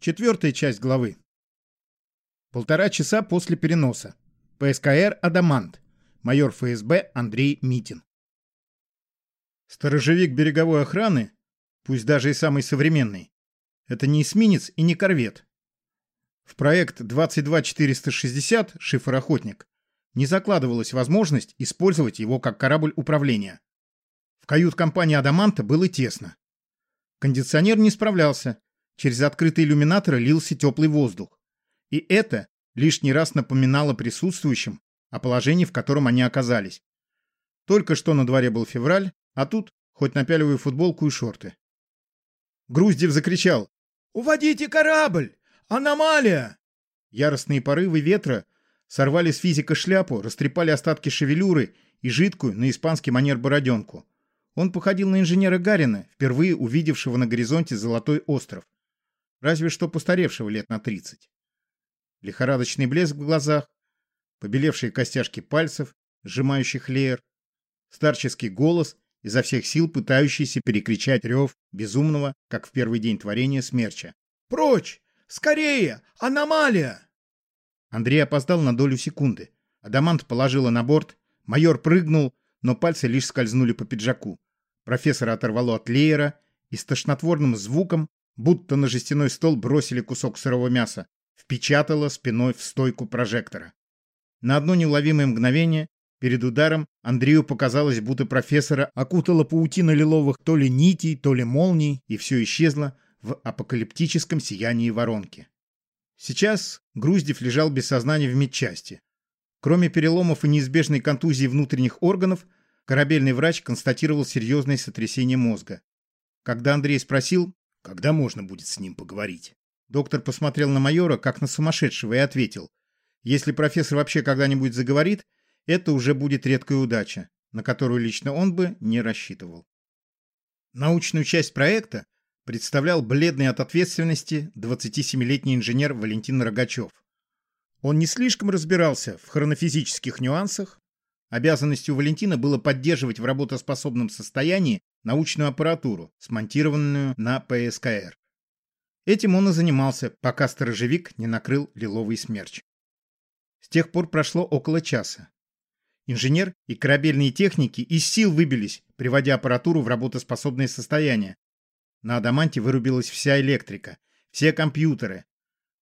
Четвертая часть главы. Полтора часа после переноса. ПСКР «Адамант». Майор ФСБ Андрей Митин. Сторожевик береговой охраны, пусть даже и самый современный, это не эсминец и не корвет. В проект 22460 «Шифр-охотник» не закладывалась возможность использовать его как корабль управления. В кают-компании «Адаманта» было тесно. Кондиционер не справлялся, Через открытые иллюминаторы лился теплый воздух. И это лишний раз напоминало присутствующим о положении, в котором они оказались. Только что на дворе был февраль, а тут хоть напяливаю футболку и шорты. Груздев закричал «Уводите корабль! Аномалия!» Яростные порывы ветра сорвали с физика шляпу, растрепали остатки шевелюры и жидкую на испанский манер бороденку. Он походил на инженера Гарина, впервые увидевшего на горизонте золотой остров разве что постаревшего лет на 30. Лихорадочный блеск в глазах, побелевшие костяшки пальцев, сжимающих леер, старческий голос, изо всех сил пытающийся перекричать рев безумного, как в первый день творения, смерча. «Прочь! Скорее! Аномалия!» Андрей опоздал на долю секунды. Адамант положила на борт, майор прыгнул, но пальцы лишь скользнули по пиджаку. Профессора оторвало от леера и с тошнотворным звуком будто на жестяной стол бросили кусок сырого мяса, впечатала спиной в стойку прожектора. На одно неуловимое мгновение перед ударом Андрею показалось, будто профессора окутала паутина лиловых то ли нитей, то ли молний, и все исчезло в апокалиптическом сиянии воронки. Сейчас Груздев лежал без сознания в медчасти. Кроме переломов и неизбежной контузии внутренних органов, корабельный врач констатировал серьезное сотрясение мозга. Когда Андрей спросил, когда можно будет с ним поговорить? Доктор посмотрел на майора, как на сумасшедшего, и ответил. Если профессор вообще когда-нибудь заговорит, это уже будет редкая удача, на которую лично он бы не рассчитывал. Научную часть проекта представлял бледный от ответственности 27-летний инженер Валентин Рогачев. Он не слишком разбирался в хронофизических нюансах. Обязанностью Валентина было поддерживать в работоспособном состоянии научную аппаратуру, смонтированную на ПСКР. Этим он и занимался, пока сторожевик не накрыл лиловый смерч. С тех пор прошло около часа. Инженер и корабельные техники из сил выбились, приводя аппаратуру в работоспособное состояние. На Адаманте вырубилась вся электрика, все компьютеры.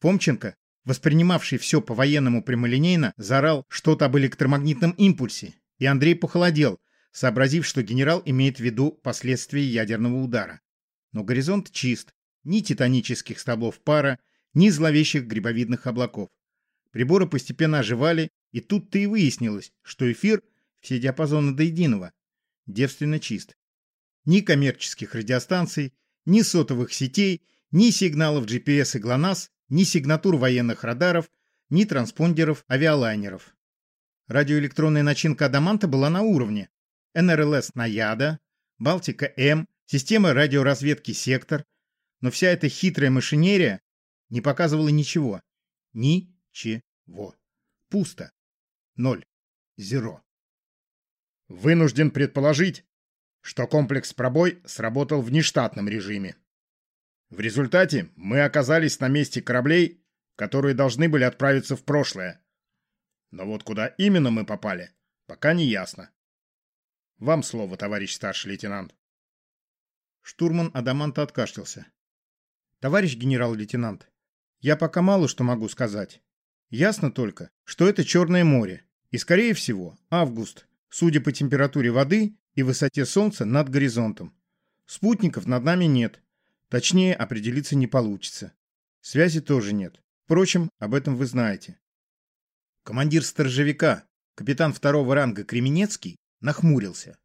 Фомченко, воспринимавший все по-военному прямолинейно, заорал что-то об электромагнитном импульсе, и Андрей похолодел, сообразив, что генерал имеет в виду последствия ядерного удара. Но горизонт чист, ни титанических столбов пара, ни зловещих грибовидных облаков. Приборы постепенно оживали, и тут-то и выяснилось, что эфир, все диапазоны до единого, девственно чист. Ни коммерческих радиостанций, ни сотовых сетей, ни сигналов GPS и ГЛОНАСС, ни сигнатур военных радаров, ни транспондеров авиалайнеров. Радиоэлектронная начинка Адаманта была на уровне, НРЛС «Наяда», «Балтика-М», система радиоразведки «Сектор», но вся эта хитрая машинерия не показывала ничего. Ничего. Пусто. Ноль. Зеро. Вынужден предположить, что комплекс «Пробой» сработал в нештатном режиме. В результате мы оказались на месте кораблей, которые должны были отправиться в прошлое. Но вот куда именно мы попали, пока не ясно. Вам слово, товарищ старший лейтенант. Штурман Адаманта откашлялся. Товарищ генерал-лейтенант, я пока мало что могу сказать. Ясно только, что это Черное море. И, скорее всего, август, судя по температуре воды и высоте солнца над горизонтом. Спутников над нами нет. Точнее, определиться не получится. Связи тоже нет. Впрочем, об этом вы знаете. Командир сторожевика, капитан второго ранга Кременецкий, нахмурился.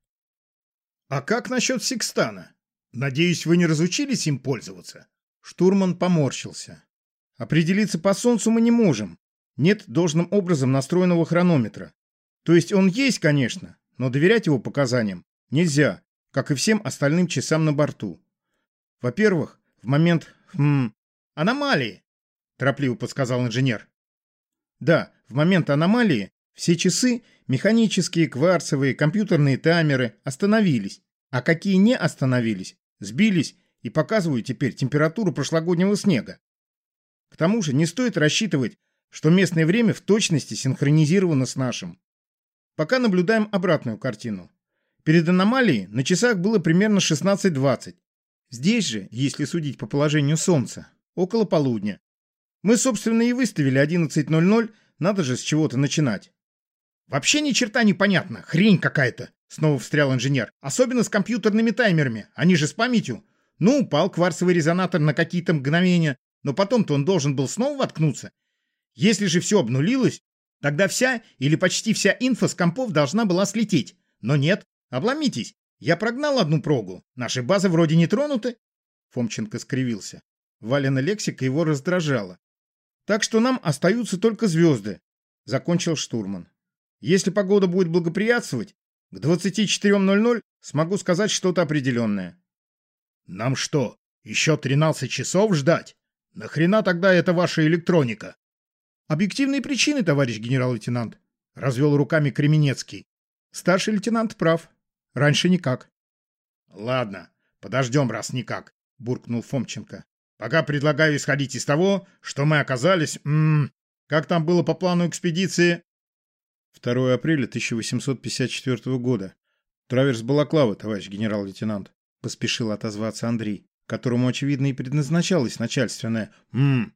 «А как насчет секстана? Надеюсь, вы не разучились им пользоваться?» Штурман поморщился. «Определиться по солнцу мы не можем. Нет должным образом настроенного хронометра. То есть он есть, конечно, но доверять его показаниям нельзя, как и всем остальным часам на борту. Во-первых, в момент... Хм, аномалии, торопливо подсказал инженер. Да, в момент аномалии все часы Механические, кварцевые, компьютерные таймеры остановились, а какие не остановились, сбились и показывают теперь температуру прошлогоднего снега. К тому же не стоит рассчитывать, что местное время в точности синхронизировано с нашим. Пока наблюдаем обратную картину. Перед аномалией на часах было примерно 16.20. Здесь же, если судить по положению Солнца, около полудня. Мы, собственно, и выставили 11.00, надо же с чего-то начинать. Вообще ни черта не понятно, хрень какая-то, снова встрял инженер. Особенно с компьютерными таймерами, они же с памятью. Ну, упал кварцевый резонатор на какие-то мгновения, но потом-то он должен был снова воткнуться. Если же все обнулилось, тогда вся или почти вся инфа с компов должна была слететь. Но нет, обломитесь. Я прогнал одну прогу. Наши базы вроде не тронуты. Фомченко скривился. Валена лексика его раздражала. Так что нам остаются только звезды, закончил штурман. Если погода будет благоприятствовать, к 24.00 смогу сказать что-то определенное. Нам что, еще 13 часов ждать? Нахрена тогда это ваша электроника? Объективные причины, товарищ генерал-лейтенант, развел руками Кременецкий. Старший лейтенант прав. Раньше никак. Ладно, подождем, раз никак, буркнул Фомченко. Пока предлагаю исходить из того, что мы оказались... -м, как там было по плану экспедиции? 2 апреля 1854 года. Траверс Балаклавы, товарищ генерал-лейтенант. Поспешил отозваться Андрей, которому, очевидно, и предназначалось начальственное «Ммм».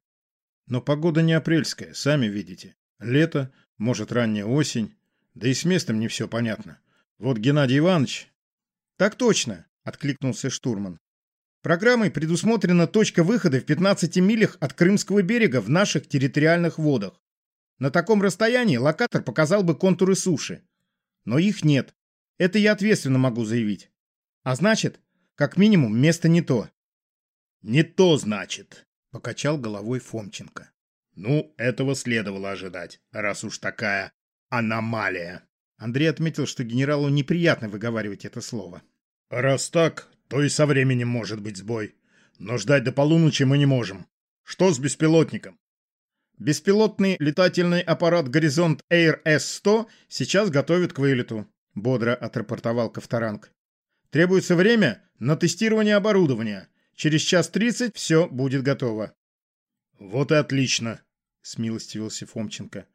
Но погода не апрельская, сами видите. Лето, может, ранняя осень. Да и с местом не все понятно. Вот Геннадий Иванович... Так точно, откликнулся штурман. Программой предусмотрена точка выхода в 15 милях от Крымского берега в наших территориальных водах. На таком расстоянии локатор показал бы контуры суши. Но их нет. Это я ответственно могу заявить. А значит, как минимум, место не то. «Не то, значит», — покачал головой Фомченко. «Ну, этого следовало ожидать, раз уж такая аномалия». Андрей отметил, что генералу неприятно выговаривать это слово. «Раз так, то и со временем может быть сбой. Но ждать до полуночи мы не можем. Что с беспилотником? Беспилотный летательный аппарат «Горизонт Air S-100» сейчас готовят к вылету, бодро отрапортовал Ковторанг. Требуется время на тестирование оборудования. Через час тридцать все будет готово. Вот и отлично, смилостивился Фомченко.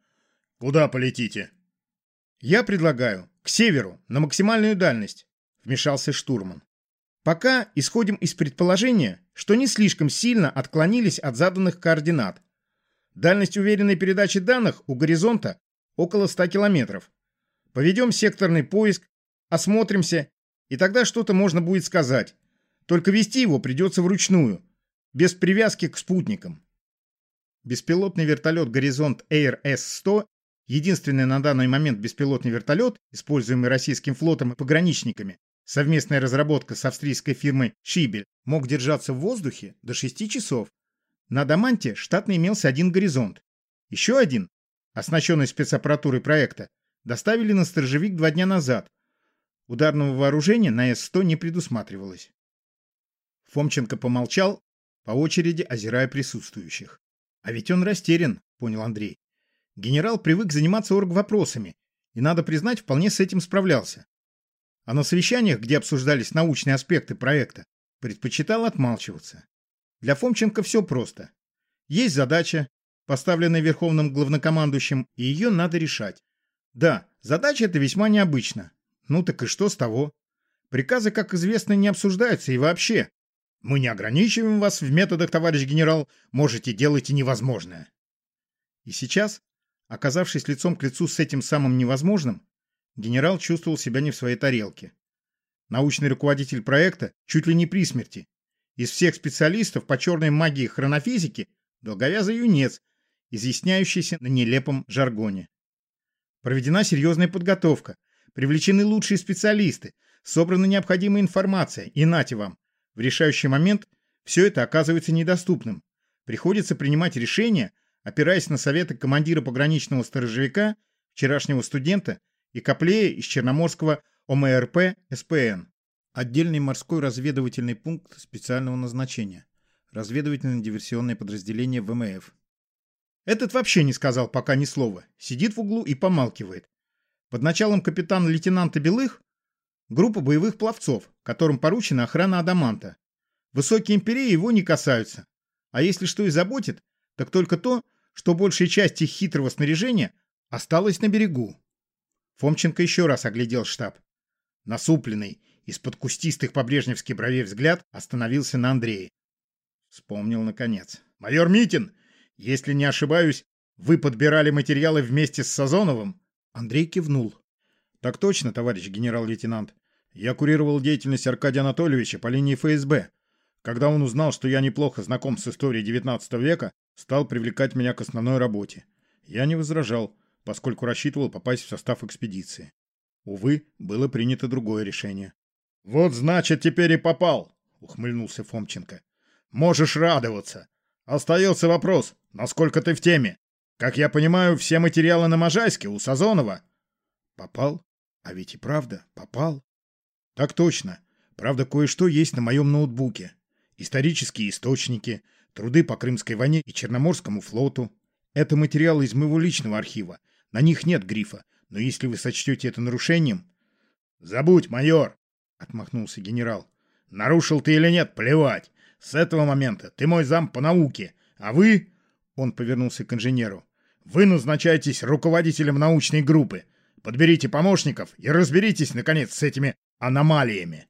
Куда полетите? Я предлагаю к северу, на максимальную дальность, вмешался штурман. Пока исходим из предположения, что не слишком сильно отклонились от заданных координат. Дальность уверенной передачи данных у горизонта около 100 километров. Поведем секторный поиск, осмотримся, и тогда что-то можно будет сказать. Только вести его придется вручную, без привязки к спутникам. Беспилотный вертолет «Горизонт Air S-100» единственный на данный момент беспилотный вертолет, используемый российским флотом и пограничниками, Совместная разработка с австрийской фирмой Шибель мог держаться в воздухе до 6 часов. На Даманте штатно имелся один горизонт. Еще один, оснащенный спецаппаратурой проекта, доставили на сторожевик два дня назад. Ударного вооружения на С-100 не предусматривалось. Фомченко помолчал, по очереди озирая присутствующих. А ведь он растерян, понял Андрей. Генерал привык заниматься орг-вопросами, и, надо признать, вполне с этим справлялся а на совещаниях, где обсуждались научные аспекты проекта, предпочитал отмалчиваться. Для Фомченко все просто. Есть задача, поставленная Верховным главнокомандующим, и ее надо решать. Да, задача эта весьма необычна. Ну так и что с того? Приказы, как известно, не обсуждаются и вообще. Мы не ограничиваем вас в методах, товарищ генерал, можете делать и невозможное. И сейчас, оказавшись лицом к лицу с этим самым невозможным, Генерал чувствовал себя не в своей тарелке. Научный руководитель проекта чуть ли не при смерти. Из всех специалистов по черной магии хронофизики долговязый юнец, изъясняющийся на нелепом жаргоне. Проведена серьезная подготовка, привлечены лучшие специалисты, собрана необходимая информация, и нате вам, в решающий момент все это оказывается недоступным. Приходится принимать решения, опираясь на советы командира пограничного сторожевика, вчерашнего студента и Коплея из Черноморского ОМРП СПН. Отдельный морской разведывательный пункт специального назначения. Разведывательно-диверсионное подразделение ВМФ. Этот вообще не сказал пока ни слова. Сидит в углу и помалкивает. Под началом капитана-лейтенанта Белых группа боевых пловцов, которым поручена охрана Адаманта. Высокие империи его не касаются. А если что и заботит, Так только то, что большая часть их хитрого снаряжения осталась на берегу. Фомченко еще раз оглядел штаб. Насупленный, из-под кустистых по-брежневски бровей взгляд остановился на Андрее. Вспомнил наконец. «Майор Митин, если не ошибаюсь, вы подбирали материалы вместе с Сазоновым?» Андрей кивнул. «Так точно, товарищ генерал-лейтенант. Я курировал деятельность Аркадия Анатольевича по линии ФСБ. Когда он узнал, что я неплохо знаком с историей XIX века, стал привлекать меня к основной работе. Я не возражал, поскольку рассчитывал попасть в состав экспедиции. Увы, было принято другое решение. «Вот значит, теперь и попал!» — ухмыльнулся Фомченко. «Можешь радоваться. Остается вопрос, насколько ты в теме. Как я понимаю, все материалы на Можайске у Сазонова». «Попал? А ведь и правда, попал». «Так точно. Правда, кое-что есть на моем ноутбуке. Исторические источники, труды по Крымской войне и Черноморскому флоту. Это материалы из моего личного архива. На них нет грифа, но если вы сочтете это нарушением... «Забудь, майор!» — отмахнулся генерал. «Нарушил ты или нет, плевать. С этого момента ты мой зам по науке, а вы...» Он повернулся к инженеру. «Вы назначаетесь руководителем научной группы. Подберите помощников и разберитесь, наконец, с этими аномалиями».